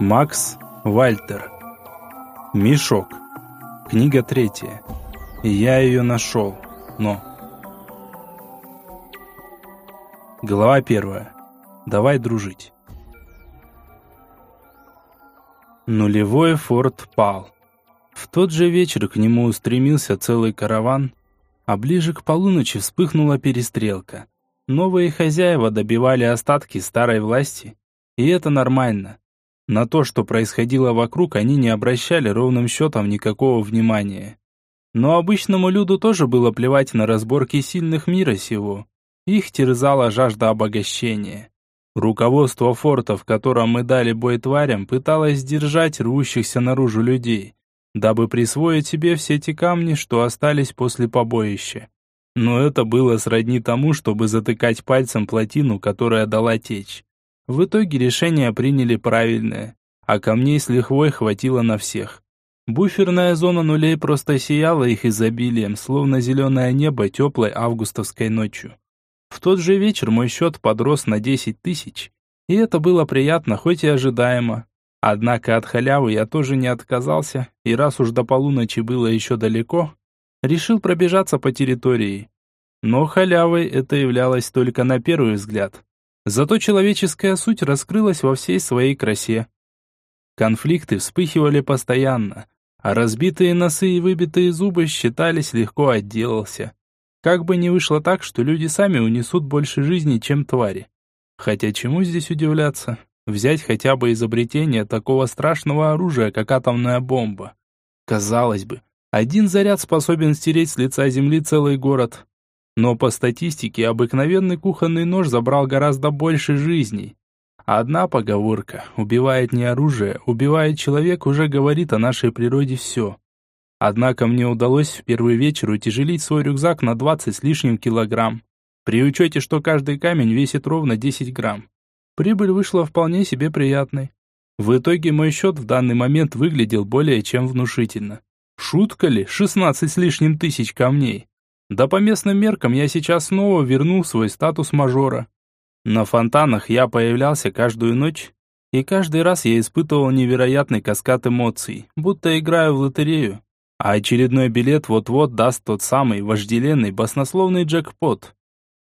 Макс Вальтер. Мешок. Книга третья. Я ее нашел, но... Глава первая. Давай дружить. Нулевой форт пал. В тот же вечер к нему устремился целый караван, а ближе к полуночи вспыхнула перестрелка. Новые хозяева добивали остатки старой власти, и это нормально. На то, что происходило вокруг, они не обращали ровным счетом никакого внимания. Но обычному люду тоже было плевать на разборки сильных мира сего. Их терзала жажда обогащения. Руководство форта, в котором мы дали бой тварям, пыталось сдержать рвущихся наружу людей, дабы присвоить себе все те камни, что остались после побоища. Но это было сродни тому, чтобы затыкать пальцем плотину, которая дала течь. В итоге решение приняли правильное, а камней с лихвой хватило на всех. Буферная зона нулей просто сияла их изобилием, словно зеленое небо теплой августовской ночью. В тот же вечер мой счет подрос на 10 тысяч, и это было приятно, хоть и ожидаемо. Однако от халявы я тоже не отказался, и раз уж до полуночи было еще далеко, решил пробежаться по территории. Но халявой это являлось только на первый взгляд. Зато человеческая суть раскрылась во всей своей красе. Конфликты вспыхивали постоянно, а разбитые носы и выбитые зубы считались легко отделался. Как бы ни вышло так, что люди сами унесут больше жизни, чем твари. Хотя чему здесь удивляться? Взять хотя бы изобретение такого страшного оружия, как атомная бомба. Казалось бы, один заряд способен стереть с лица земли целый город. Но по статистике обыкновенный кухонный нож забрал гораздо больше жизней. Одна поговорка «убивает не оружие, убивает человек» уже говорит о нашей природе все. Однако мне удалось в первый вечер утяжелить свой рюкзак на 20 с лишним килограмм. При учете, что каждый камень весит ровно 10 грамм. Прибыль вышла вполне себе приятной. В итоге мой счет в данный момент выглядел более чем внушительно. Шутка ли, 16 с лишним тысяч камней. Да по местным меркам я сейчас снова вернул свой статус мажора. На фонтанах я появлялся каждую ночь, и каждый раз я испытывал невероятный каскад эмоций, будто играю в лотерею. А очередной билет вот-вот даст тот самый вожделенный баснословный джекпот.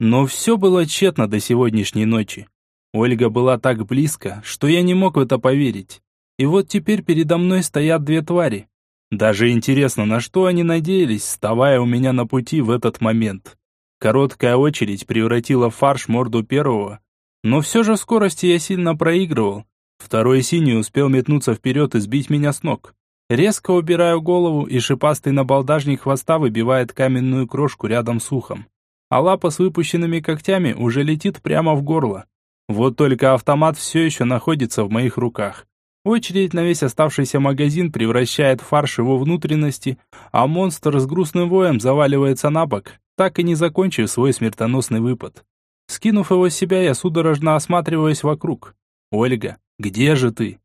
Но все было тщетно до сегодняшней ночи. Ольга была так близко, что я не мог в это поверить. И вот теперь передо мной стоят две твари, даже интересно, на что они надеялись, вставая у меня на пути в этот момент. Короткая очередь превратила фарш морду первого, но все же в скорости я сильно проигрывал. Второй синий успел метнуться вперед и сбить меня с ног. Резко убираю голову, и шипастый набалдажник хвоста выбивает каменную крошку рядом с ухом. А лапа с выпущенными когтями уже летит прямо в горло. Вот только автомат все еще находится в моих руках. Очередь на весь оставшийся магазин превращает в фарш его внутренности, а монстр с грустным воем заваливается на бок, так и не закончив свой смертоносный выпад. Скинув его с себя, я судорожно осматриваюсь вокруг. «Ольга, где же ты?»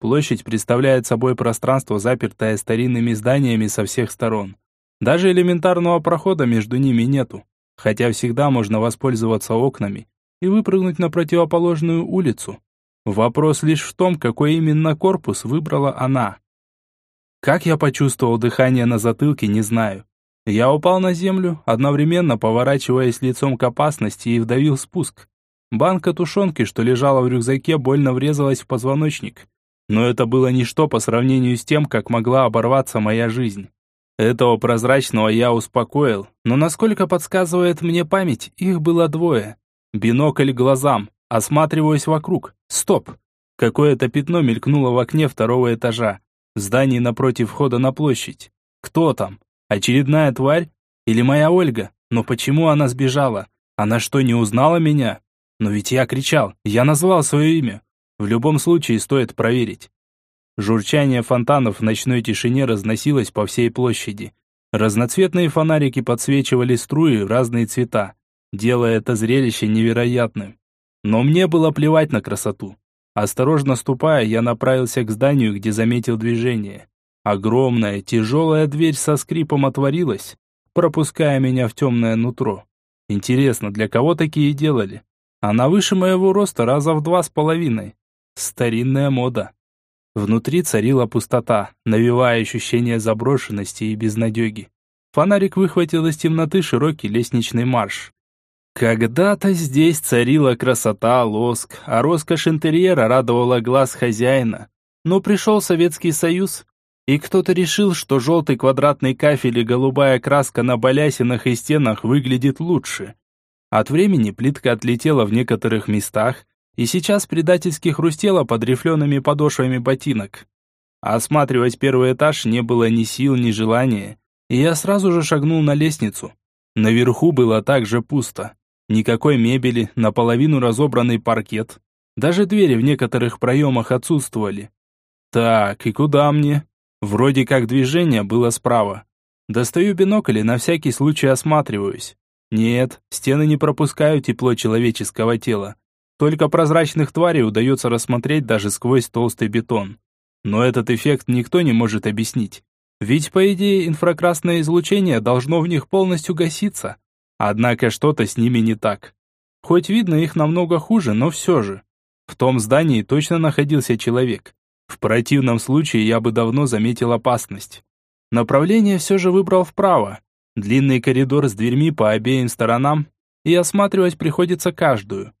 Площадь представляет собой пространство, запертое старинными зданиями со всех сторон. Даже элементарного прохода между ними нету, хотя всегда можно воспользоваться окнами и выпрыгнуть на противоположную улицу, Вопрос лишь в том, какой именно корпус выбрала она. Как я почувствовал дыхание на затылке, не знаю. Я упал на землю, одновременно поворачиваясь лицом к опасности и вдавил спуск. Банка тушенки, что лежала в рюкзаке, больно врезалась в позвоночник. Но это было ничто по сравнению с тем, как могла оборваться моя жизнь. Этого прозрачного я успокоил, но насколько подсказывает мне память, их было двое. Бинокль глазам, Осматриваюсь вокруг. Стоп! Какое-то пятно мелькнуло в окне второго этажа. В здании напротив входа на площадь. Кто там? Очередная тварь? Или моя Ольга? Но почему она сбежала? Она что, не узнала меня? Но ведь я кричал, я назвал свое имя. В любом случае стоит проверить. Журчание фонтанов в ночной тишине разносилось по всей площади. Разноцветные фонарики подсвечивали струи в разные цвета, делая это зрелище невероятным. Но мне было плевать на красоту. Осторожно ступая, я направился к зданию, где заметил движение. Огромная, тяжелая дверь со скрипом отворилась, пропуская меня в темное нутро. Интересно, для кого такие делали? Она выше моего роста раза в два с половиной. Старинная мода. Внутри царила пустота, навевая ощущение заброшенности и безнадеги. Фонарик выхватил из темноты широкий лестничный марш. Когда-то здесь царила красота, лоск, а роскошь интерьера радовала глаз хозяина. Но пришел Советский Союз, и кто-то решил, что желтый квадратный кафель и голубая краска на балясинах и стенах выглядит лучше. От времени плитка отлетела в некоторых местах, и сейчас предательски хрустела под рифлеными подошвами ботинок. Осматривать первый этаж не было ни сил, ни желания, и я сразу же шагнул на лестницу. Наверху было также пусто. Никакой мебели, наполовину разобранный паркет. Даже двери в некоторых проемах отсутствовали. Так, и куда мне? Вроде как движение было справа. Достаю бинокль и на всякий случай осматриваюсь. Нет, стены не пропускают тепло человеческого тела. Только прозрачных тварей удается рассмотреть даже сквозь толстый бетон. Но этот эффект никто не может объяснить. Ведь, по идее, инфракрасное излучение должно в них полностью гаситься. Однако что-то с ними не так. Хоть видно их намного хуже, но все же. В том здании точно находился человек. В противном случае я бы давно заметил опасность. Направление все же выбрал вправо. Длинный коридор с дверьми по обеим сторонам, и осматривать приходится каждую.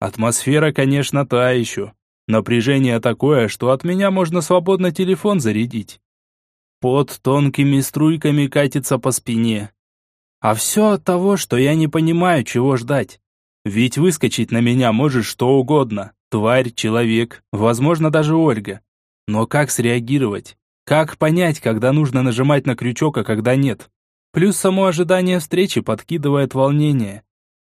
Атмосфера, конечно, та еще. Напряжение такое, что от меня можно свободно телефон зарядить. Под тонкими струйками катится по спине. А все от того, что я не понимаю, чего ждать. Ведь выскочить на меня может что угодно. Тварь, человек, возможно, даже Ольга. Но как среагировать? Как понять, когда нужно нажимать на крючок, а когда нет? Плюс само ожидание встречи подкидывает волнение.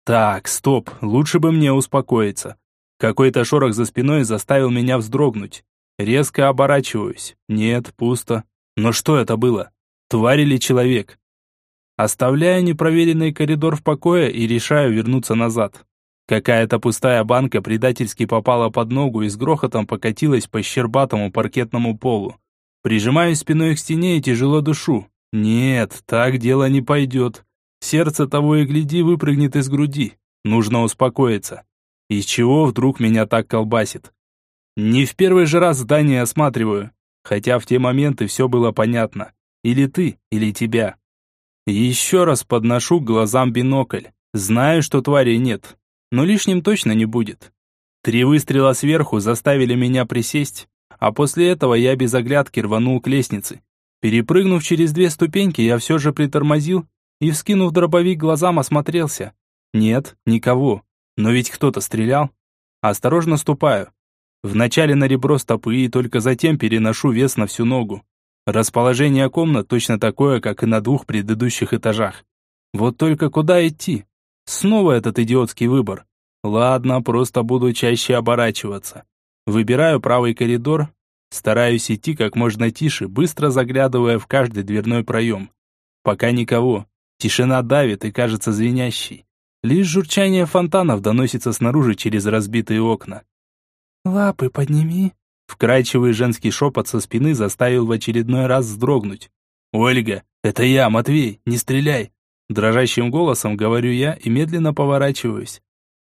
Так, стоп, лучше бы мне успокоиться. Какой-то шорох за спиной заставил меня вздрогнуть. Резко оборачиваюсь. Нет, пусто. Но что это было? Тварь или человек? Оставляю непроверенный коридор в покое и решаю вернуться назад. Какая-то пустая банка предательски попала под ногу и с грохотом покатилась по щербатому паркетному полу. Прижимаюсь спиной к стене и тяжело душу. Нет, так дело не пойдет. Сердце того и гляди выпрыгнет из груди. Нужно успокоиться. Из чего вдруг меня так колбасит? Не в первый же раз здание осматриваю, хотя в те моменты все было понятно. Или ты, или тебя. Еще раз подношу к глазам бинокль. Знаю, что тварей нет, но лишним точно не будет. Три выстрела сверху заставили меня присесть, а после этого я без оглядки рванул к лестнице. Перепрыгнув через две ступеньки, я все же притормозил и, вскинув дробовик глазам, осмотрелся. Нет, никого. Но ведь кто-то стрелял. Осторожно ступаю. Вначале на ребро стопы и только затем переношу вес на всю ногу. Расположение комнат точно такое, как и на двух предыдущих этажах. Вот только куда идти? Снова этот идиотский выбор. Ладно, просто буду чаще оборачиваться. Выбираю правый коридор, стараюсь идти как можно тише, быстро заглядывая в каждый дверной проем. Пока никого. Тишина давит и кажется звенящей. Лишь журчание фонтанов доносится снаружи через разбитые окна. «Лапы подними», Вкрадчивый женский шепот со спины заставил в очередной раз вздрогнуть. «Ольга, это я, Матвей, не стреляй!» Дрожащим голосом говорю я и медленно поворачиваюсь.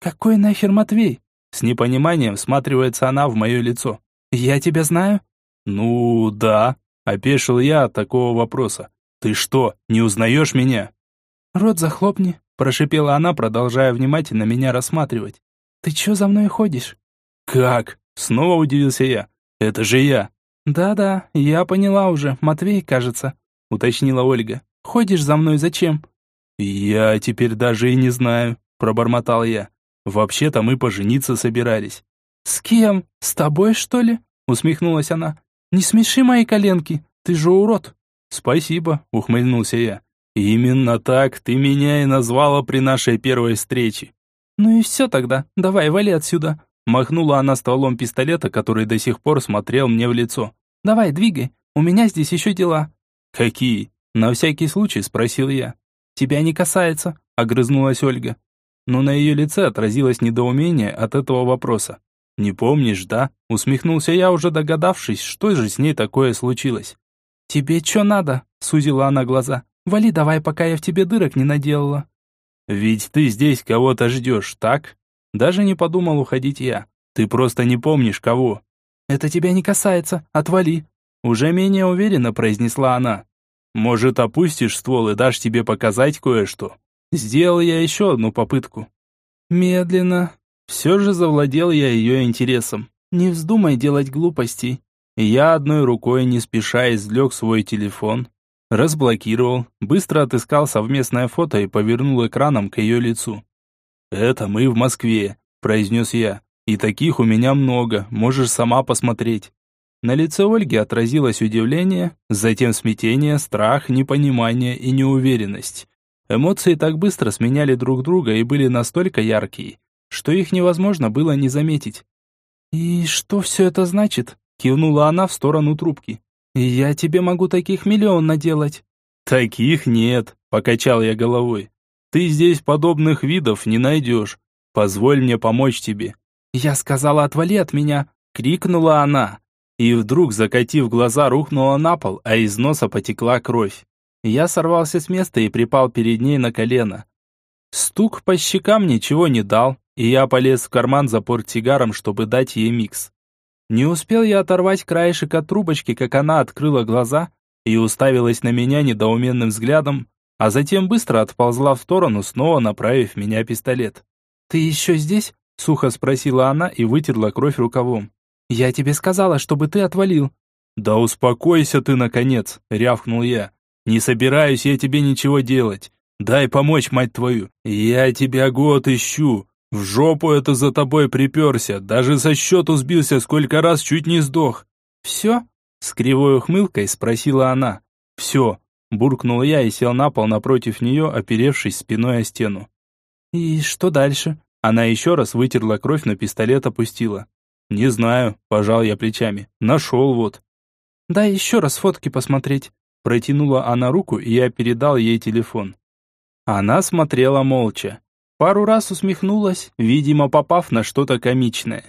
«Какой нахер Матвей?» С непониманием всматривается она в мое лицо. «Я тебя знаю?» «Ну, да», — опешил я от такого вопроса. «Ты что, не узнаешь меня?» «Рот захлопни», — прошипела она, продолжая внимательно меня рассматривать. «Ты чё за мной ходишь?» «Как?» — снова удивился я. «Это же я». «Да-да, я поняла уже, Матвей, кажется», — уточнила Ольга. «Ходишь за мной зачем?» «Я теперь даже и не знаю», — пробормотал я. «Вообще-то мы пожениться собирались». «С кем? С тобой, что ли?» — усмехнулась она. «Не смеши мои коленки, ты же урод». «Спасибо», — ухмыльнулся я. «Именно так ты меня и назвала при нашей первой встрече». «Ну и все тогда, давай, вали отсюда». Махнула она стволом пистолета, который до сих пор смотрел мне в лицо. «Давай, двигай, у меня здесь еще дела». «Какие?» На всякий случай спросил я. «Тебя не касается», — огрызнулась Ольга. Но на ее лице отразилось недоумение от этого вопроса. «Не помнишь, да?» — усмехнулся я, уже догадавшись, что же с ней такое случилось. «Тебе что надо?» — сузила она глаза. «Вали давай, пока я в тебе дырок не наделала». «Ведь ты здесь кого-то ждешь, так?» Даже не подумал уходить я. «Ты просто не помнишь, кого». «Это тебя не касается, отвали!» Уже менее уверенно произнесла она. «Может, опустишь ствол и дашь тебе показать кое-что?» Сделал я еще одну попытку. Медленно. Все же завладел я ее интересом. Не вздумай делать глупостей. Я одной рукой не спеша извлек свой телефон, разблокировал, быстро отыскал совместное фото и повернул экраном к ее лицу. «Это мы в Москве», – произнес я. «И таких у меня много, можешь сама посмотреть». На лице Ольги отразилось удивление, затем смятение, страх, непонимание и неуверенность. Эмоции так быстро сменяли друг друга и были настолько яркие, что их невозможно было не заметить. «И что все это значит?» – кивнула она в сторону трубки. «Я тебе могу таких миллион наделать». «Таких нет», – покачал я головой. «Ты здесь подобных видов не найдешь. Позволь мне помочь тебе». «Я сказала, отвали от меня!» – крикнула она. И вдруг, закатив глаза, рухнула на пол, а из носа потекла кровь. Я сорвался с места и припал перед ней на колено. Стук по щекам ничего не дал, и я полез в карман за портсигаром, чтобы дать ей микс. Не успел я оторвать краешек от трубочки, как она открыла глаза и уставилась на меня недоуменным взглядом, а затем быстро отползла в сторону, снова направив меня пистолет. «Ты еще здесь?» — сухо спросила она и вытерла кровь рукавом. «Я тебе сказала, чтобы ты отвалил». «Да успокойся ты, наконец!» — рявкнул я. Не собираюсь я тебе ничего делать. Дай помочь, мать твою. Я тебя год ищу. В жопу это за тобой приперся. Даже со счету сбился, сколько раз чуть не сдох. Все? С кривой ухмылкой спросила она. Все. Буркнул я и сел на пол напротив нее, оперевшись спиной о стену. «И что дальше?» Она еще раз вытерла кровь, но пистолет опустила. «Не знаю», – пожал я плечами. «Нашел вот». «Дай еще раз фотки посмотреть», Протянула она руку, и я передал ей телефон. Она смотрела молча. Пару раз усмехнулась, видимо, попав на что-то комичное.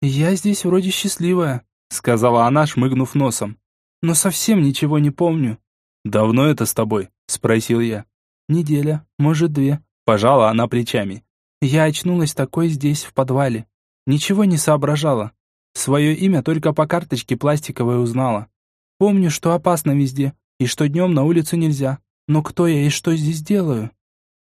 «Я здесь вроде счастливая», — сказала она, шмыгнув носом. «Но совсем ничего не помню». «Давно это с тобой?» — спросил я. «Неделя, может, две», — пожала она плечами. «Я очнулась такой здесь, в подвале. Ничего не соображала. Свое имя только по карточке пластиковой узнала. Помню, что опасно везде, и что днем на улицу нельзя. Но кто я и что здесь делаю?»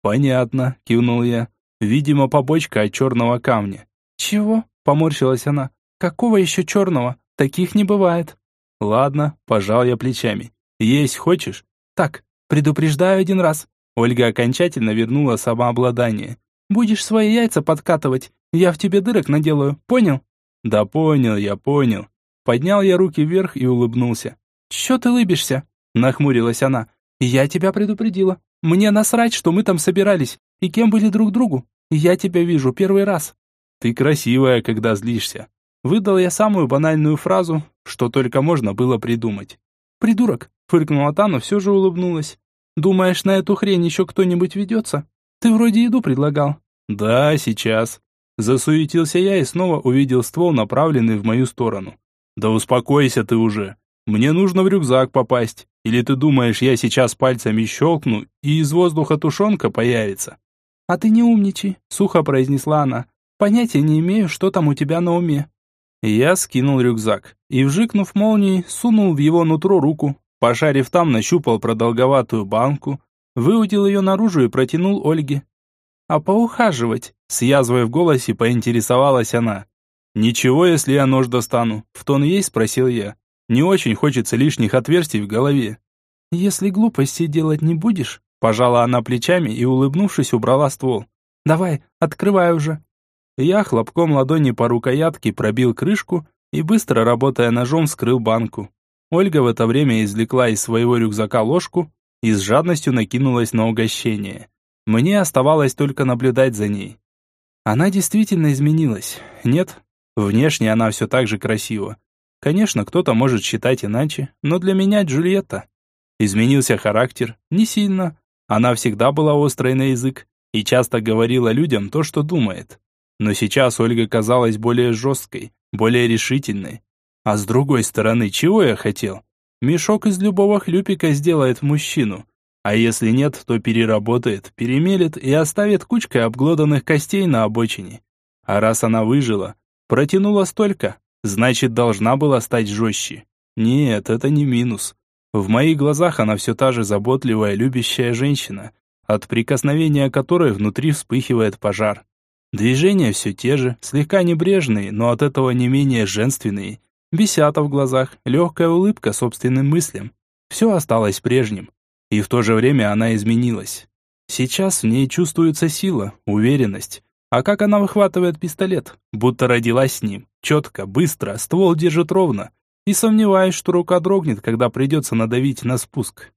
«Понятно», — кивнул я. «Видимо, побочка от черного камня». «Чего?» — поморщилась она. «Какого еще черного? Таких не бывает». «Ладно», — пожал я плечами. «Есть хочешь?» «Так, предупреждаю один раз». Ольга окончательно вернула самообладание. «Будешь свои яйца подкатывать, я в тебе дырок наделаю, понял?» «Да понял я, понял». Поднял я руки вверх и улыбнулся. «Чё ты лыбишься?» Нахмурилась она. «Я тебя предупредила. Мне насрать, что мы там собирались, и кем были друг другу. Я тебя вижу первый раз». «Ты красивая, когда злишься». Выдал я самую банальную фразу, что только можно было придумать. «Придурок», — фыркнула та, но все же улыбнулась. «Думаешь, на эту хрень еще кто-нибудь ведется? Ты вроде еду предлагал». «Да, сейчас». Засуетился я и снова увидел ствол, направленный в мою сторону. «Да успокойся ты уже. Мне нужно в рюкзак попасть. Или ты думаешь, я сейчас пальцами щелкну, и из воздуха тушенка появится?» «А ты не умничай», — сухо произнесла она. «Понятия не имею, что там у тебя на уме». Я скинул рюкзак и, вжикнув молнией, сунул в его нутро руку. Пошарив там, нащупал продолговатую банку, выудил ее наружу и протянул Ольге. «А поухаживать?» — с язвой в голосе поинтересовалась она. «Ничего, если я нож достану?» — в тон ей спросил я. Не очень хочется лишних отверстий в голове. Если глупости делать не будешь, пожала она плечами и, улыбнувшись, убрала ствол. Давай, открывай уже. Я хлопком ладони по рукоятке пробил крышку и, быстро работая ножом, скрыл банку. Ольга в это время извлекла из своего рюкзака ложку и с жадностью накинулась на угощение. Мне оставалось только наблюдать за ней. Она действительно изменилась. Нет, внешне она все так же красива. Конечно, кто-то может считать иначе, но для меня Джульетта. Изменился характер, не сильно. Она всегда была острой на язык и часто говорила людям то, что думает. Но сейчас Ольга казалась более жесткой, более решительной. А с другой стороны, чего я хотел? Мешок из любого хлюпика сделает мужчину. А если нет, то переработает, перемелет и оставит кучкой обглоданных костей на обочине. А раз она выжила, протянула столько, Значит, должна была стать жестче. Нет, это не минус. В моих глазах она все та же заботливая, любящая женщина, от прикосновения которой внутри вспыхивает пожар. Движения все те же, слегка небрежные, но от этого не менее женственные. Бесята в глазах, легкая улыбка собственным мыслям. Все осталось прежним. И в то же время она изменилась. Сейчас в ней чувствуется сила, уверенность. А как она выхватывает пистолет? Будто родилась с ним. Четко, быстро, ствол держит ровно. И сомневаюсь, что рука дрогнет, когда придется надавить на спуск.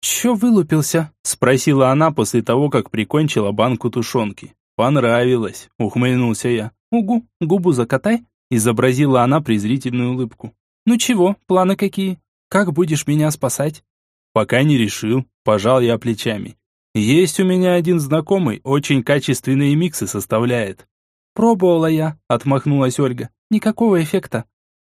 «Чё вылупился?» – спросила она после того, как прикончила банку тушенки. «Понравилось», — ухмыльнулся я. «Угу, губу закатай», — изобразила она презрительную улыбку. «Ну чего, планы какие? Как будешь меня спасать?» «Пока не решил», — пожал я плечами. «Есть у меня один знакомый, очень качественные миксы составляет». «Пробовала я», — отмахнулась Ольга. «Никакого эффекта».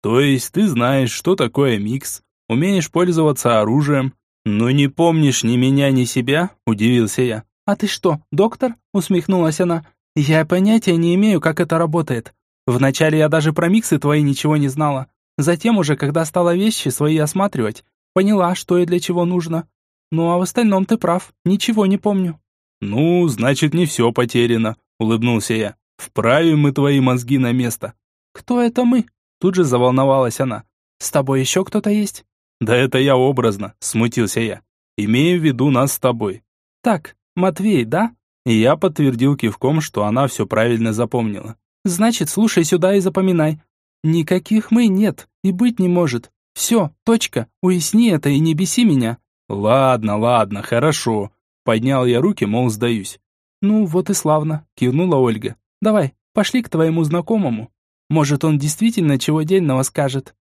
«То есть ты знаешь, что такое микс, умеешь пользоваться оружием, но не помнишь ни меня, ни себя?» – удивился я. «А ты что, доктор?» — усмехнулась она. «Я понятия не имею, как это работает. Вначале я даже про миксы твои ничего не знала. Затем уже, когда стала вещи свои осматривать, поняла, что и для чего нужно. Ну а в остальном ты прав, ничего не помню». «Ну, значит, не все потеряно», — улыбнулся я. «Вправим мы твои мозги на место». «Кто это мы?» Тут же заволновалась она. «С тобой еще кто-то есть?» «Да это я образно», — смутился я. «Имею в виду нас с тобой». «Так, Матвей, да?» И я подтвердил кивком, что она все правильно запомнила. «Значит, слушай сюда и запоминай. Никаких мы нет и быть не может. Все, точка. Уясни это и не беси меня». «Ладно, ладно, хорошо». Поднял я руки, мол, сдаюсь. «Ну, вот и славно», — кивнула Ольга. «Давай, пошли к твоему знакомому. Может, он действительно чего дельного скажет».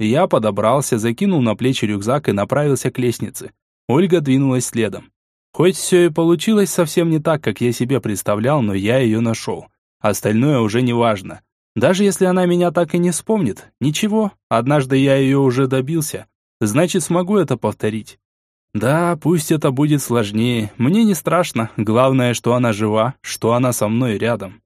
Я подобрался, закинул на плечи рюкзак и направился к лестнице. Ольга двинулась следом. Хоть все и получилось совсем не так, как я себе представлял, но я ее нашел. Остальное уже не важно. Даже если она меня так и не вспомнит, ничего, однажды я ее уже добился. Значит, смогу это повторить. Да, пусть это будет сложнее, мне не страшно. Главное, что она жива, что она со мной рядом.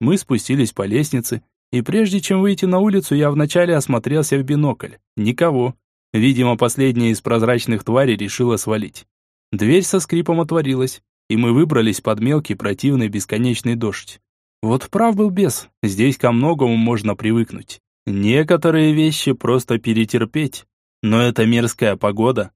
Мы спустились по лестнице, и прежде чем выйти на улицу, я вначале осмотрелся в бинокль. Никого. Видимо, последняя из прозрачных тварей решила свалить. Дверь со скрипом отворилась, и мы выбрались под мелкий противный бесконечный дождь. Вот прав был бес, здесь ко многому можно привыкнуть. Некоторые вещи просто перетерпеть, но это мерзкая погода.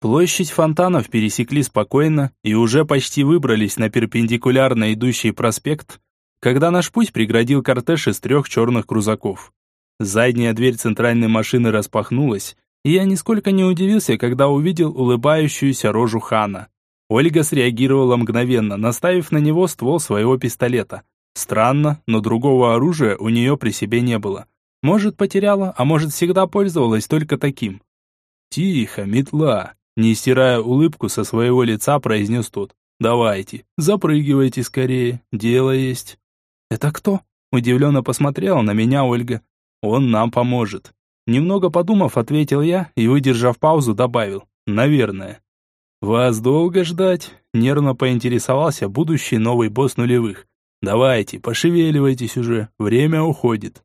Площадь фонтанов пересекли спокойно и уже почти выбрались на перпендикулярно идущий проспект, когда наш путь преградил кортеж из трех черных крузаков. Задняя дверь центральной машины распахнулась, и я нисколько не удивился, когда увидел улыбающуюся рожу Хана. Ольга среагировала мгновенно, наставив на него ствол своего пистолета. Странно, но другого оружия у нее при себе не было. Может, потеряла, а может, всегда пользовалась только таким. «Тихо, метла!» Не стирая улыбку со своего лица, произнес тот. «Давайте, запрыгивайте скорее, дело есть». «Это кто?» Удивленно посмотрела на меня Ольга. «Он нам поможет». Немного подумав, ответил я и, выдержав паузу, добавил «Наверное». «Вас долго ждать?» – нервно поинтересовался будущий новый босс нулевых. «Давайте, пошевеливайтесь уже, время уходит».